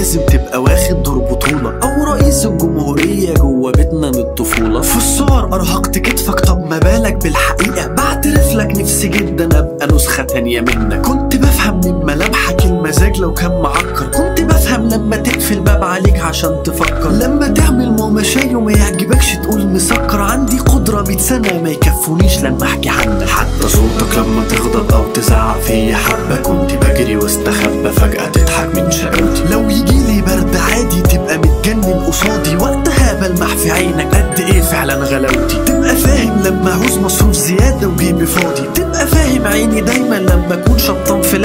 لازم تبقى واخد دور بطولة. أو رئيس الجمهورية جوا بيتنا من الطفولة. في الصور أرهقت كتفك طب ما بالك بالحقيقة. بعترف لك نفسي جدا أبقى نسخة تانية منك. كنت بفهم من ملامحك المزاج لو كان معكر. كنت لما تقفل باب عليك عشان تفكر. لما تعمل مشاي وما يعجبكش تقول مسكر. عندي قدرة مية سنة ما يكفونيش لما احكي عنك حتى صوتك لما تغضب او تزعق فيا حبة. كنت بجري واستخبى فجأة تضحك من شقاوتي لو يجيلي برد عادي تبقى متجنن قصادي. وقتها بلمح في عينك قد ايه فعلا غلاوتي تبقى فاهم لما عاوز مصروف زيادة وجيبي فاضي. تبقى فاهم عيني دايما لما اكون شطان في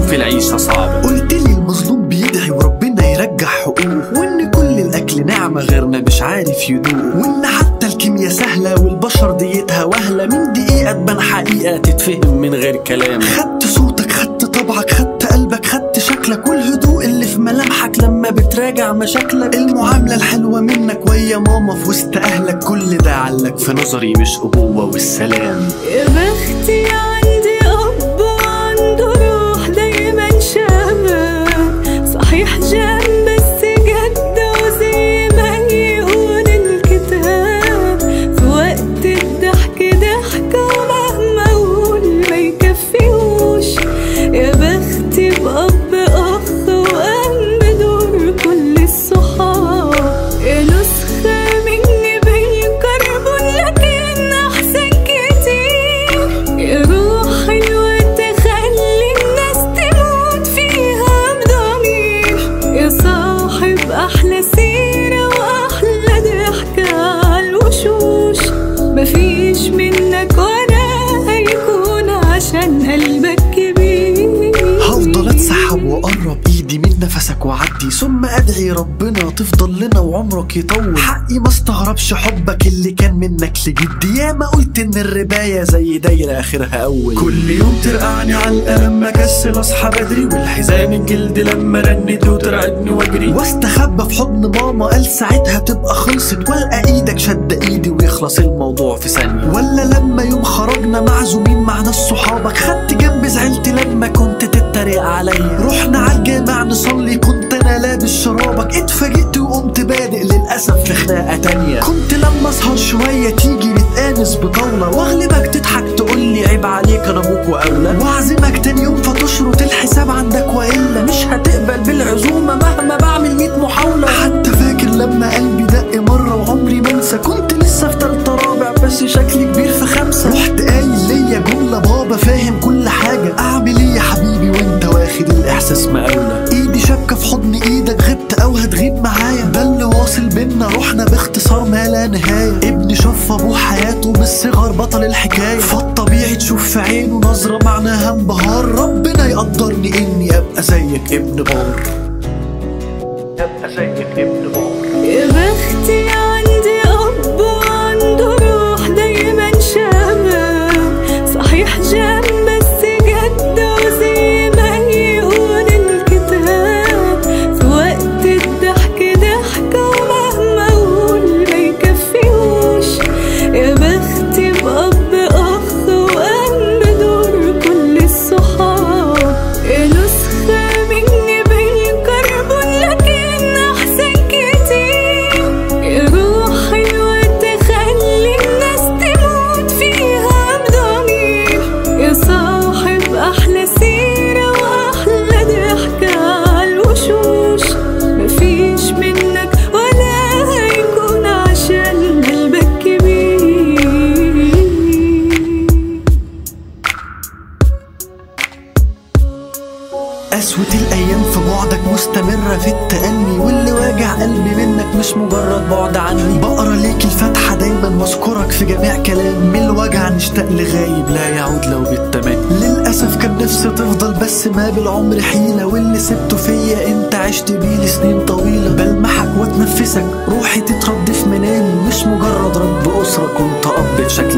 اشوف العيشة صعبة قلت لي المظلوم بيدعي وربنا يرجع حقوقه. وان كل الاكل نعمة غيرنا مش عارف يدوق وان حتى الكيمياء سهلة والبشر ديتها وهلة. من دقيقة تبان حقيقة تتفهم من غير كلام. خدت صوتك خدت طبعك خدت قلبك خدت شكلك. والهدوء اللي في ملامحك لما بتراجع مشاكلك. المعاملة الحلوة منك ويا ماما في وسط اهلك كل ده علك في نظري مش ابوة والسلام. يا بختي عندي نفسك واعدي ثم ادعي ربنا تفضل لنا وعمرك يطول. حقي ما استغربش حبك اللي كان منك لجدي. ياما قلت ان الرباية زي دايرة اخرها اول كل يوم ترقعني على القلم اكسل اصحى بدري، والحزام الجلد لما رنت وترعدني واجري. واستخبى في حضن ماما، قال ساعتها تبقى خلصت. والقى ايدك شد ايدي ويخلص الموضوع في ثانية. ولا لما يوم خرجنا معزومين مع ناس صحابك، خدت جنب زعلت لما كنت تتريق عليا. رحنا على الجامع نصلي، كنت لابس شرابك اتفاجئت وقمت بادئ للاسف في خناقه تانية. كنت لما اسهر شويه تيجي نتقانس بطاوله واغلبك تضحك تقولي عيب عليك انا ابوك واولى واعزمك تاني يوم فتشرط الحساب عندك والا مش هتقبل بالعزومه مهما بعمل 100 محاوله حتى فاكر لما قلبي دق مره وعمري ما انسى. كنت لسه في تالتة رابع بس شكلي كبير في خمسه رحت قايل ليا جمله بابا فاهم كل حاجه اعمل ايه يا حبيبي وانت واخد الاحساس مقاوله لا ابني شاف ابوه حياته من الصغر بطل الحكايه فالطبيعي تشوف في عينه نظره معناها انبهار. ربنا يقدرني اني ابقى زيك ابن بار. ابقى زيك ابن واللي قلبي منك مش مجرد بعد عني بقرا ليك الفاتحة دايما واذكرك في جميع كلام من الوجع نشتاق لغايب لا يعود لو بالتمني للأسف كان نفسي تفضل بس ما بالعمر حيلة، واللي سبته فيا انت عشت بيه لسنين طويلة. بلمحك واتنفسك، روحي تترد في منامي. مش مجرد رب أسرة، كنت أب بشكل